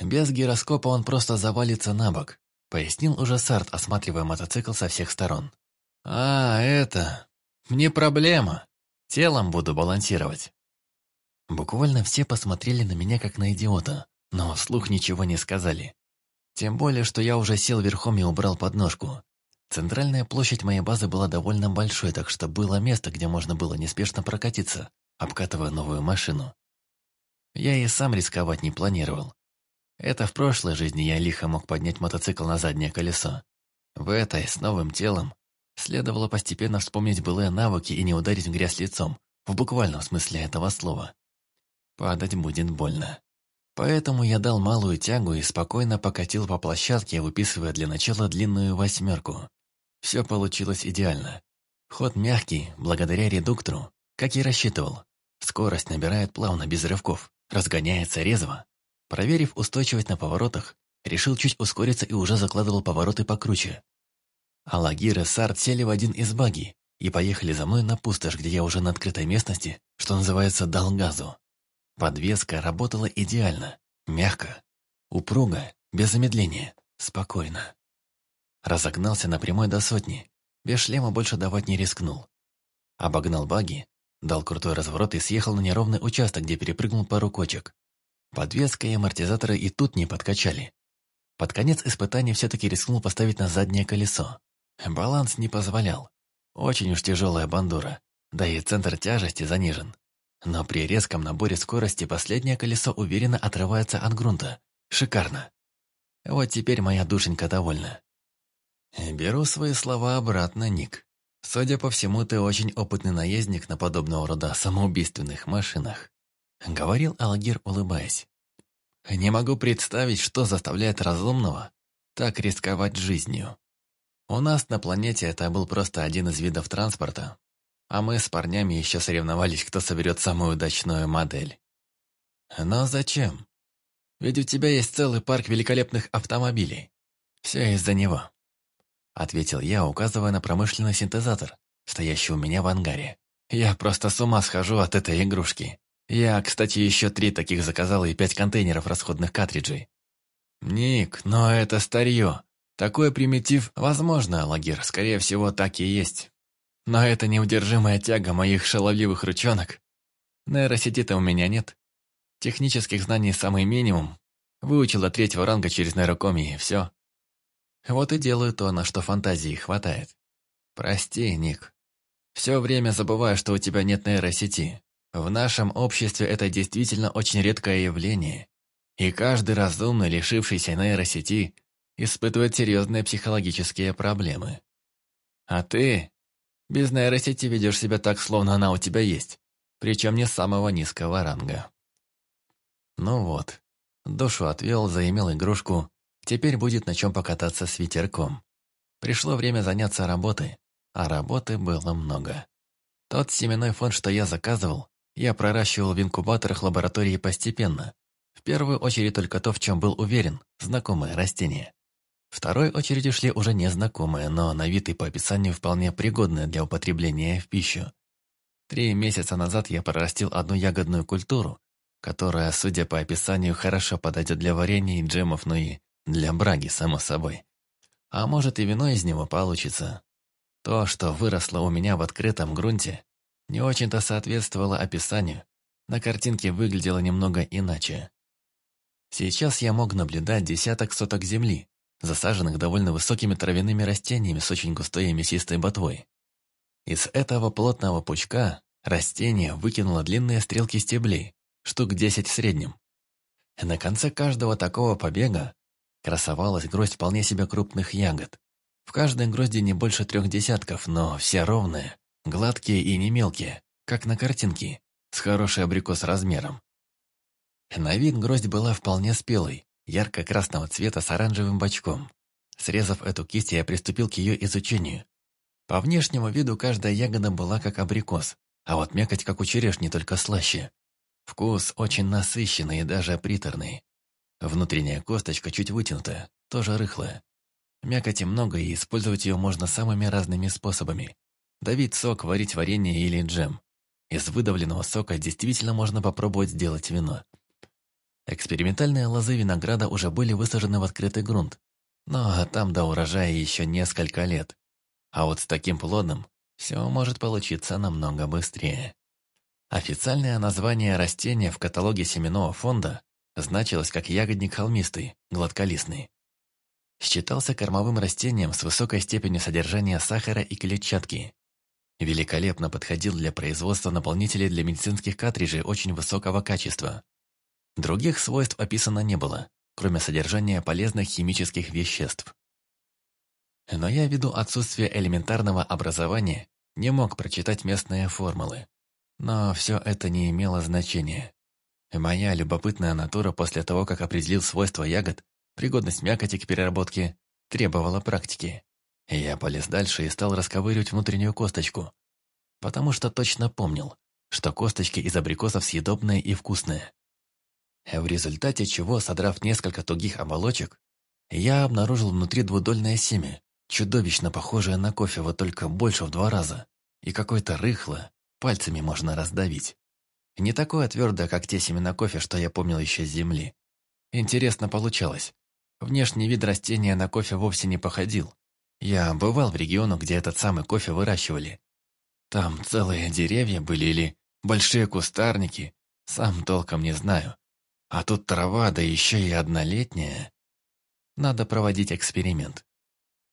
«Без гироскопа он просто завалится на бок», — пояснил уже Сарт, осматривая мотоцикл со всех сторон. «А, это... мне проблема. Телом буду балансировать». Буквально все посмотрели на меня, как на идиота, но вслух ничего не сказали. Тем более, что я уже сел верхом и убрал подножку. Центральная площадь моей базы была довольно большой, так что было место, где можно было неспешно прокатиться, обкатывая новую машину. Я и сам рисковать не планировал. Это в прошлой жизни я лихо мог поднять мотоцикл на заднее колесо. В этой, с новым телом, следовало постепенно вспомнить былые навыки и не ударить грязь лицом, в буквальном смысле этого слова. Падать будет больно. Поэтому я дал малую тягу и спокойно покатил по площадке, выписывая для начала длинную восьмерку. Все получилось идеально. Ход мягкий, благодаря редуктору, как и рассчитывал. Скорость набирает плавно, без рывков, разгоняется резво. Проверив устойчивость на поворотах, решил чуть ускориться и уже закладывал повороты покруче. Алагир и Сарт сели в один из баги и поехали за мной на пустошь, где я уже на открытой местности, что называется, дал газу. Подвеска работала идеально, мягко, упруго, без замедления, спокойно. Разогнался напрямой до сотни, без шлема больше давать не рискнул. Обогнал баги, дал крутой разворот и съехал на неровный участок, где перепрыгнул пару кочек. Подвеска и амортизаторы и тут не подкачали. Под конец испытания все-таки рискнул поставить на заднее колесо. Баланс не позволял. Очень уж тяжелая бандура, да и центр тяжести занижен. Но при резком наборе скорости последнее колесо уверенно отрывается от грунта. Шикарно. Вот теперь моя душенька довольна. Беру свои слова обратно, Ник. Судя по всему, ты очень опытный наездник на подобного рода самоубийственных машинах. Говорил Алагир, улыбаясь. Не могу представить, что заставляет разумного так рисковать жизнью. У нас на планете это был просто один из видов транспорта, а мы с парнями еще соревновались, кто соберет самую удачную модель. Но зачем? Ведь у тебя есть целый парк великолепных автомобилей. Все из-за него. Ответил я, указывая на промышленный синтезатор, стоящий у меня в ангаре. Я просто с ума схожу от этой игрушки. Я, кстати, еще три таких заказал и пять контейнеров расходных картриджей. Ник, но это старье. Такой примитив, возможно, лагерь. скорее всего, так и есть. Но это неудержимая тяга моих шаловливых ручонок. Нейросети-то у меня нет. Технических знаний самый минимум. Выучила третьего ранга через нейрокомии, все. Вот и делаю то, на что фантазии хватает. Прости, Ник. Все время забываю, что у тебя нет нейросети. В нашем обществе это действительно очень редкое явление. И каждый разумный, лишившийся нейросети, испытывает серьезные психологические проблемы. А ты без нейросети ведешь себя так, словно она у тебя есть. Причем не самого низкого ранга. Ну вот. Душу отвел, заимел игрушку. Теперь будет на чем покататься с ветерком. Пришло время заняться работой. А работы было много. Тот семенной фонд, что я заказывал, я проращивал в инкубаторах лаборатории постепенно. В первую очередь только то, в чем был уверен, знакомые растения. Второй очереди шли уже незнакомые, но на вид и по описанию вполне пригодные для употребления в пищу. Три месяца назад я прорастил одну ягодную культуру, которая, судя по описанию, хорошо подойдет для варенья и джемов, ну и для браги, само собой. А может и вино из него получится. То, что выросло у меня в открытом грунте, не очень-то соответствовало описанию. На картинке выглядело немного иначе. Сейчас я мог наблюдать десяток соток земли, засаженных довольно высокими травяными растениями с очень густой и мясистой ботвой. Из этого плотного пучка растение выкинуло длинные стрелки стеблей, штук 10 в среднем. На конце каждого такого побега красовалась гроздь вполне себе крупных ягод. В каждой грозди не больше трех десятков, но все ровные, гладкие и не мелкие, как на картинке, с хорошей абрикос размером. На вид гроздь была вполне спелой, ярко-красного цвета с оранжевым бочком. Срезав эту кисть, я приступил к ее изучению. По внешнему виду каждая ягода была как абрикос, а вот мякоть как у черешни, только слаще. Вкус очень насыщенный и даже приторный. Внутренняя косточка чуть вытянутая, тоже рыхлая. Мякоти много, и использовать ее можно самыми разными способами. Давить сок, варить варенье или джем. Из выдавленного сока действительно можно попробовать сделать вино. Экспериментальные лозы винограда уже были высажены в открытый грунт, но там до урожая еще несколько лет. А вот с таким плодом все может получиться намного быстрее. Официальное название растения в каталоге семенного фонда значилось как ягодник холмистый, гладколистный. Считался кормовым растением с высокой степенью содержания сахара и клетчатки. Великолепно подходил для производства наполнителей для медицинских картриджей очень высокого качества, Других свойств описано не было, кроме содержания полезных химических веществ. Но я ввиду отсутствия элементарного образования не мог прочитать местные формулы. Но все это не имело значения. Моя любопытная натура после того, как определил свойства ягод, пригодность мякоти к переработке, требовала практики. Я полез дальше и стал расковыривать внутреннюю косточку, потому что точно помнил, что косточки из абрикосов съедобные и вкусные в результате чего, содрав несколько тугих оболочек, я обнаружил внутри двудольное семя, чудовищно похожее на кофе, вот только больше в два раза, и какое-то рыхло, пальцами можно раздавить. Не такое твердое, как те семена кофе, что я помнил еще с земли. Интересно получалось. Внешний вид растения на кофе вовсе не походил. Я бывал в регионах, где этот самый кофе выращивали. Там целые деревья были или большие кустарники, сам толком не знаю. А тут трава, да еще и однолетняя. Надо проводить эксперимент.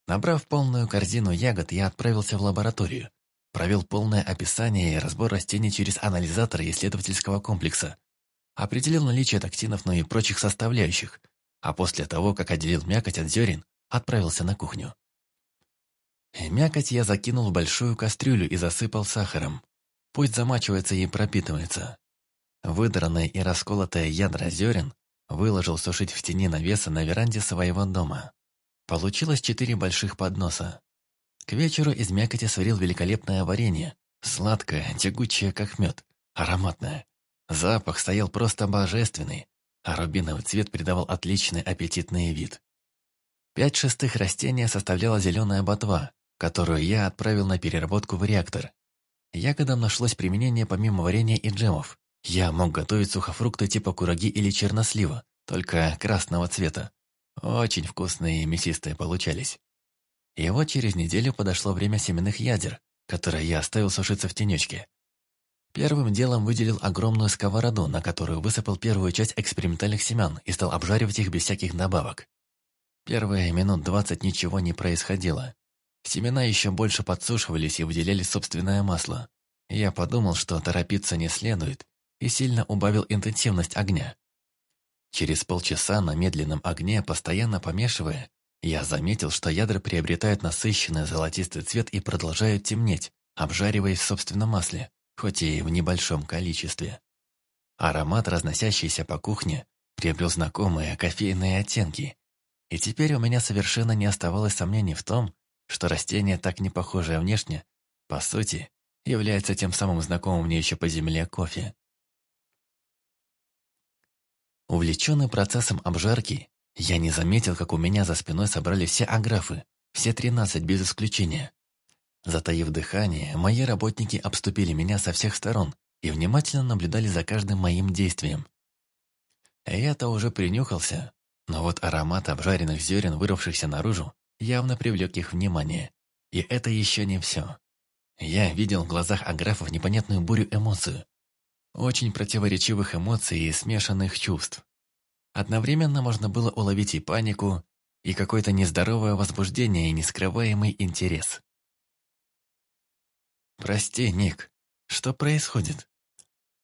Набрав полную корзину ягод, я отправился в лабораторию. Провел полное описание и разбор растений через анализатор исследовательского комплекса. Определил наличие токсинов, ну и прочих составляющих. А после того, как отделил мякоть от зерен, отправился на кухню. Мякоть я закинул в большую кастрюлю и засыпал сахаром. Пусть замачивается и пропитывается. Выдранный и расколотое ядра зерен выложил сушить в тени навеса на веранде своего дома. Получилось четыре больших подноса. К вечеру из мякоти сварил великолепное варенье. Сладкое, тягучее, как мед. Ароматное. Запах стоял просто божественный, а рубиновый цвет придавал отличный аппетитный вид. Пять шестых растения составляла зеленая ботва, которую я отправил на переработку в реактор. Ягодам нашлось применение помимо варенья и джемов. Я мог готовить сухофрукты типа кураги или чернослива, только красного цвета. Очень вкусные и мясистые получались. И вот через неделю подошло время семенных ядер, которые я оставил сушиться в тенечке. Первым делом выделил огромную сковороду, на которую высыпал первую часть экспериментальных семян и стал обжаривать их без всяких добавок. Первые минут двадцать ничего не происходило. Семена еще больше подсушивались и выделяли собственное масло. Я подумал, что торопиться не следует, и сильно убавил интенсивность огня. Через полчаса на медленном огне, постоянно помешивая, я заметил, что ядра приобретают насыщенный золотистый цвет и продолжают темнеть, обжариваясь в собственном масле, хоть и в небольшом количестве. Аромат, разносящийся по кухне, приобрел знакомые кофейные оттенки. И теперь у меня совершенно не оставалось сомнений в том, что растение, так не похожее внешне, по сути, является тем самым знакомым мне еще по земле кофе. Увлеченный процессом обжарки, я не заметил, как у меня за спиной собрали все аграфы, все тринадцать без исключения. Затаив дыхание, мои работники обступили меня со всех сторон и внимательно наблюдали за каждым моим действием. Я-то уже принюхался, но вот аромат обжаренных зерен, вырвавшихся наружу, явно привлек их внимание. И это еще не все. Я видел в глазах аграфов непонятную бурю эмоций, очень противоречивых эмоций и смешанных чувств. Одновременно можно было уловить и панику, и какое-то нездоровое возбуждение и нескрываемый интерес. «Прости, Ник, что происходит?»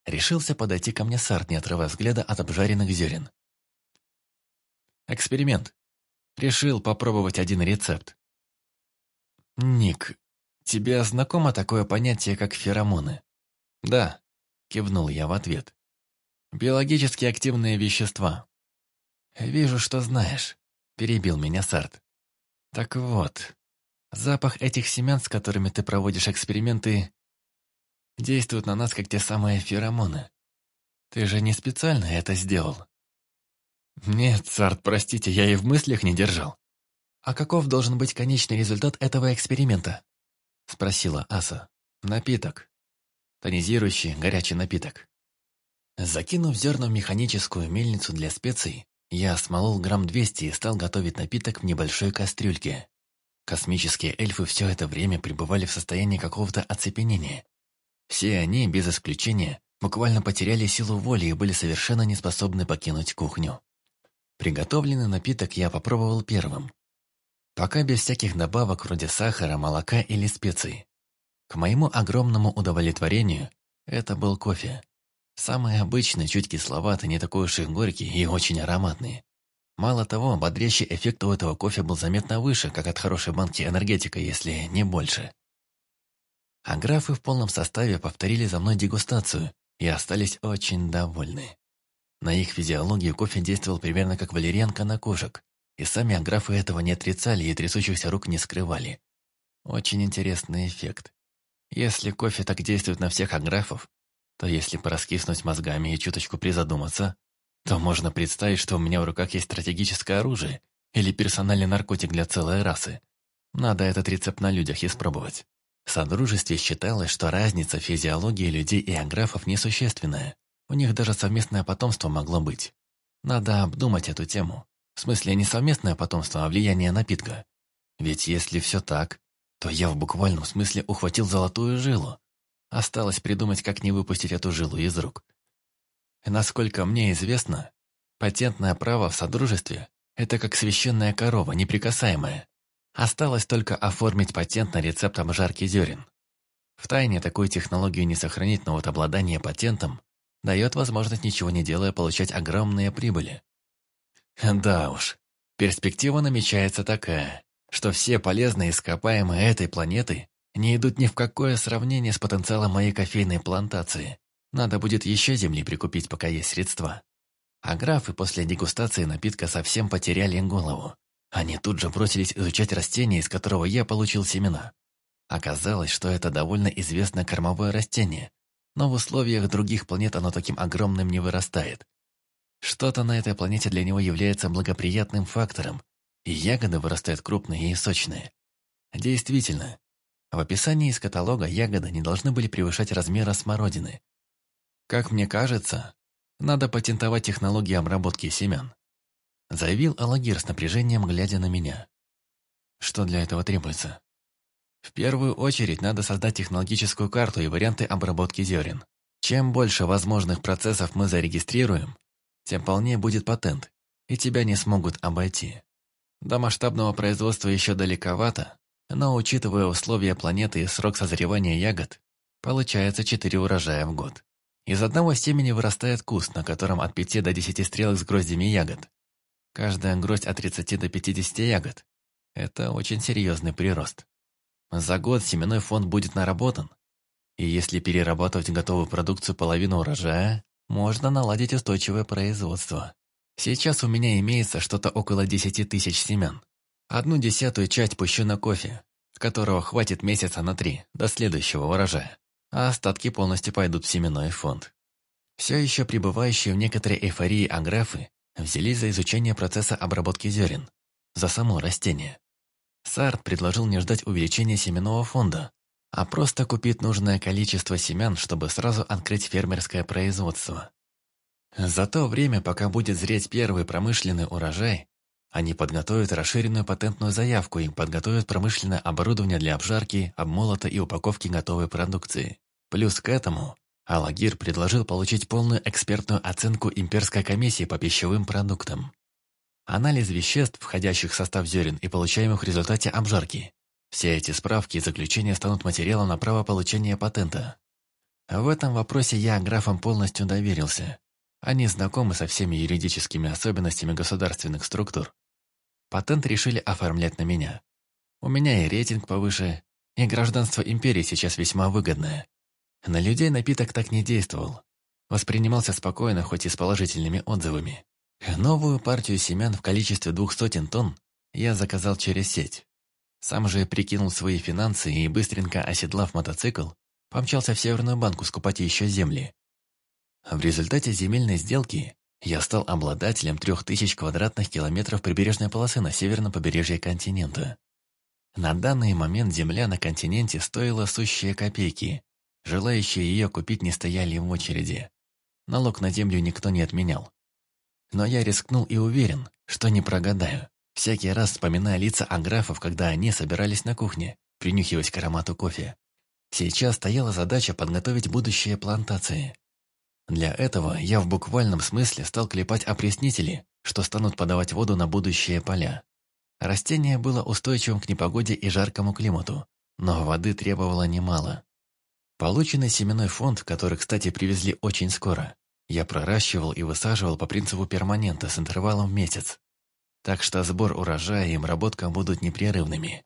Решился подойти ко мне Сарт, не отрывая взгляда от обжаренных зерен. «Эксперимент. Решил попробовать один рецепт». «Ник, тебе знакомо такое понятие, как феромоны?» «Да, Кивнул я в ответ. «Биологически активные вещества». «Вижу, что знаешь», — перебил меня Сарт. «Так вот, запах этих семян, с которыми ты проводишь эксперименты, действует на нас, как те самые феромоны. Ты же не специально это сделал?» «Нет, Сарт, простите, я и в мыслях не держал». «А каков должен быть конечный результат этого эксперимента?» — спросила Аса. «Напиток, тонизирующий горячий напиток. Закинув зерна в механическую мельницу для специй, я смолол грамм 200 и стал готовить напиток в небольшой кастрюльке. Космические эльфы все это время пребывали в состоянии какого-то оцепенения. Все они, без исключения, буквально потеряли силу воли и были совершенно не способны покинуть кухню. Приготовленный напиток я попробовал первым. Пока без всяких добавок вроде сахара, молока или специй. К моему огромному удовлетворению, это был кофе. Самый обычный, чуть кисловатый, не такой уж и горький и очень ароматный. Мало того, бодрящий эффект у этого кофе был заметно выше, как от хорошей банки энергетика, если не больше. А графы в полном составе повторили за мной дегустацию и остались очень довольны. На их физиологию кофе действовал примерно как валерьянка на кошек, и сами аграфы этого не отрицали и трясущихся рук не скрывали. Очень интересный эффект. Если кофе так действует на всех аграфов, то если пораскиснуть мозгами и чуточку призадуматься, то можно представить, что у меня в руках есть стратегическое оружие или персональный наркотик для целой расы. Надо этот рецепт на людях испробовать. В Содружестве считалось, что разница физиологии людей и аграфов несущественная. У них даже совместное потомство могло быть. Надо обдумать эту тему. В смысле, не совместное потомство, а влияние напитка. Ведь если все так, то я в буквальном смысле ухватил золотую жилу. Осталось придумать, как не выпустить эту жилу из рук. Насколько мне известно, патентное право в Содружестве – это как священная корова, неприкасаемая. Осталось только оформить патент на рецепт обжарки зерен. Втайне такую технологию не сохранить, но вот обладание патентом дает возможность, ничего не делая, получать огромные прибыли. Да уж, перспектива намечается такая что все полезные ископаемые этой планеты не идут ни в какое сравнение с потенциалом моей кофейной плантации. Надо будет еще земли прикупить, пока есть средства. А графы после дегустации напитка совсем потеряли голову. Они тут же бросились изучать растение, из которого я получил семена. Оказалось, что это довольно известное кормовое растение, но в условиях других планет оно таким огромным не вырастает. Что-то на этой планете для него является благоприятным фактором, и ягоды вырастают крупные и сочные. Действительно, в описании из каталога ягоды не должны были превышать размера смородины. Как мне кажется, надо патентовать технологии обработки семян. Заявил Алагир с напряжением, глядя на меня. Что для этого требуется? В первую очередь надо создать технологическую карту и варианты обработки зерен. Чем больше возможных процессов мы зарегистрируем, тем полнее будет патент, и тебя не смогут обойти. До масштабного производства еще далековато, но учитывая условия планеты и срок созревания ягод, получается четыре урожая в год. Из одного семени вырастает куст, на котором от 5 до 10 стрелок с гроздями ягод. Каждая гроздь от 30 до 50 ягод. Это очень серьезный прирост. За год семенной фонд будет наработан. И если перерабатывать готовую продукцию половину урожая, можно наладить устойчивое производство. Сейчас у меня имеется что-то около 10 тысяч семян. Одну десятую часть пущу на кофе, которого хватит месяца на три, до следующего урожая. А остатки полностью пойдут в семенной фонд. Все еще пребывающие в некоторой эйфории аграфы взялись за изучение процесса обработки зерен, за само растение. Сарт предложил не ждать увеличения семенного фонда, а просто купить нужное количество семян, чтобы сразу открыть фермерское производство. За то время, пока будет зреть первый промышленный урожай, они подготовят расширенную патентную заявку и подготовят промышленное оборудование для обжарки, обмолота и упаковки готовой продукции. Плюс к этому, Алагир предложил получить полную экспертную оценку Имперской комиссии по пищевым продуктам. Анализ веществ, входящих в состав зерен и получаемых в результате обжарки. Все эти справки и заключения станут материалом на право получения патента. В этом вопросе я графам полностью доверился. Они знакомы со всеми юридическими особенностями государственных структур. Патент решили оформлять на меня. У меня и рейтинг повыше, и гражданство империи сейчас весьма выгодное. На людей напиток так не действовал. Воспринимался спокойно, хоть и с положительными отзывами. Новую партию семян в количестве двух сотен тонн я заказал через сеть. Сам же прикинул свои финансы и, быстренько оседлав мотоцикл, помчался в Северную банку скупать еще земли. В результате земельной сделки я стал обладателем 3000 квадратных километров прибережной полосы на северном побережье континента. На данный момент земля на континенте стоила сущие копейки. Желающие ее купить не стояли в очереди. Налог на землю никто не отменял. Но я рискнул и уверен, что не прогадаю. Всякий раз вспоминая лица аграфов, когда они собирались на кухне, принюхиваясь к аромату кофе. Сейчас стояла задача подготовить будущие плантации. Для этого я в буквальном смысле стал клепать опреснители, что станут подавать воду на будущие поля. Растение было устойчивым к непогоде и жаркому климату, но воды требовало немало. Полученный семенной фонд, который, кстати, привезли очень скоро, я проращивал и высаживал по принципу перманента с интервалом в месяц. Так что сбор урожая и обработка будут непрерывными.